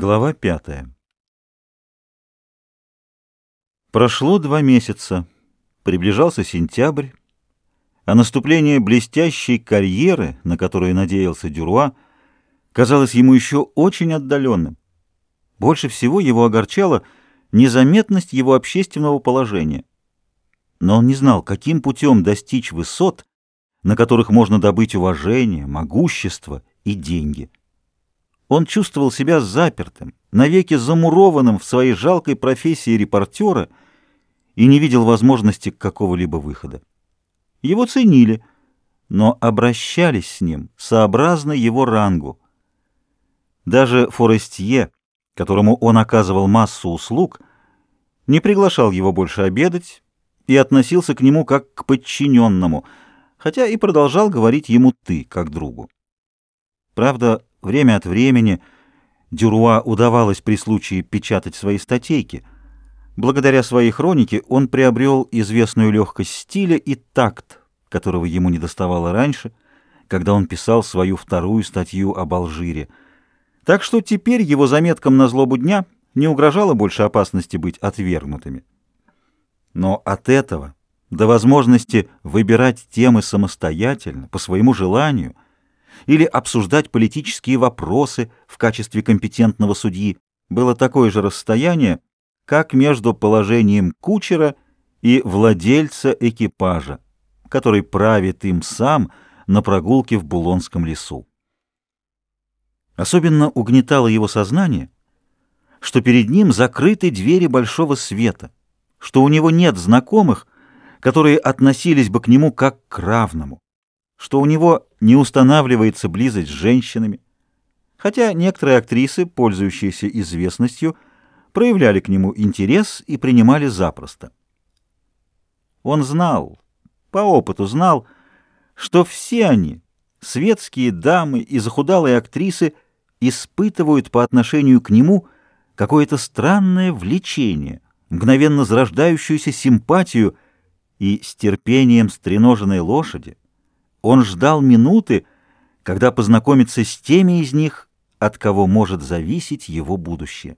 Глава пятая. Прошло два месяца. Приближался сентябрь, а наступление блестящей карьеры, на которую надеялся Дюруа, казалось ему еще очень отдаленным. Больше всего его огорчала незаметность его общественного положения. Но он не знал, каким путем достичь высот, на которых можно добыть уважение, могущество и деньги. Он чувствовал себя запертым, навеки замурованным в своей жалкой профессии репортера и не видел возможности какого-либо выхода. Его ценили, но обращались с ним сообразно его рангу. Даже Форестье, которому он оказывал массу услуг, не приглашал его больше обедать и относился к нему как к подчиненному, хотя и продолжал говорить ему «ты», как другу. Правда, Время от времени Дюруа удавалось при случае печатать свои статейки. Благодаря своей хронике он приобрел известную легкость стиля и такт, которого ему не доставало раньше, когда он писал свою вторую статью об Алжире. Так что теперь его заметкам на злобу дня не угрожало больше опасности быть отвергнутыми. Но от этого до возможности выбирать темы самостоятельно, по своему желанию – или обсуждать политические вопросы в качестве компетентного судьи, было такое же расстояние, как между положением кучера и владельца экипажа, который правит им сам на прогулке в Булонском лесу. Особенно угнетало его сознание, что перед ним закрыты двери большого света, что у него нет знакомых, которые относились бы к нему как к равному что у него не устанавливается близость с женщинами, хотя некоторые актрисы, пользующиеся известностью, проявляли к нему интерес и принимали запросто. Он знал, по опыту знал, что все они, светские дамы и захудалые актрисы, испытывают по отношению к нему какое-то странное влечение, мгновенно зарождающуюся симпатию и с терпением стреноженной лошади, он ждал минуты, когда познакомится с теми из них, от кого может зависеть его будущее.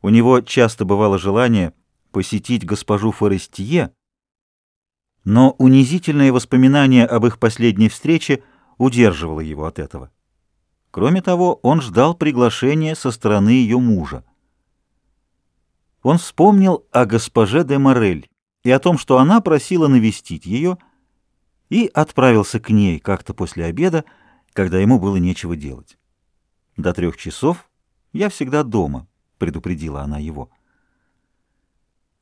У него часто бывало желание посетить госпожу Форестье, но унизительное воспоминание об их последней встрече удерживало его от этого. Кроме того, он ждал приглашения со стороны ее мужа. Он вспомнил о госпоже де Морель и о том, что она просила навестить ее, и отправился к ней как-то после обеда, когда ему было нечего делать. «До трех часов я всегда дома», — предупредила она его.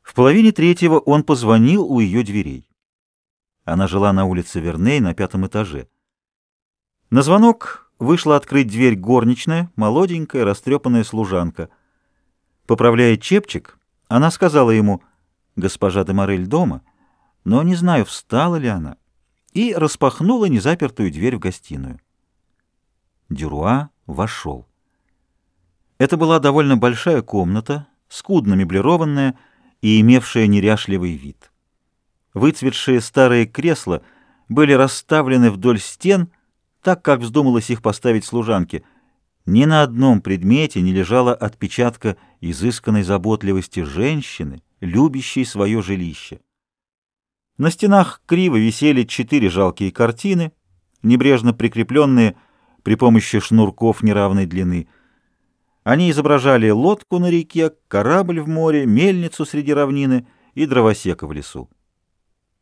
В половине третьего он позвонил у ее дверей. Она жила на улице Верней на пятом этаже. На звонок вышла открыть дверь горничная, молоденькая, растрепанная служанка. Поправляя чепчик, она сказала ему, «Госпожа де Морель дома, но не знаю, встала ли она» и распахнула незапертую дверь в гостиную. Дюруа вошел. Это была довольно большая комната, скудно меблированная и имевшая неряшливый вид. Выцветшие старые кресла были расставлены вдоль стен, так как вздумалось их поставить служанке. Ни на одном предмете не лежала отпечатка изысканной заботливости женщины, любящей свое жилище. На стенах криво висели четыре жалкие картины, небрежно прикрепленные при помощи шнурков неравной длины. Они изображали лодку на реке, корабль в море, мельницу среди равнины и дровосека в лесу.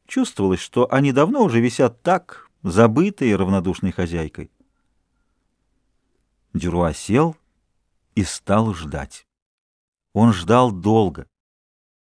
Чувствовалось, что они давно уже висят так, забытые равнодушной хозяйкой. Дюруа сел и стал ждать. Он ждал долго.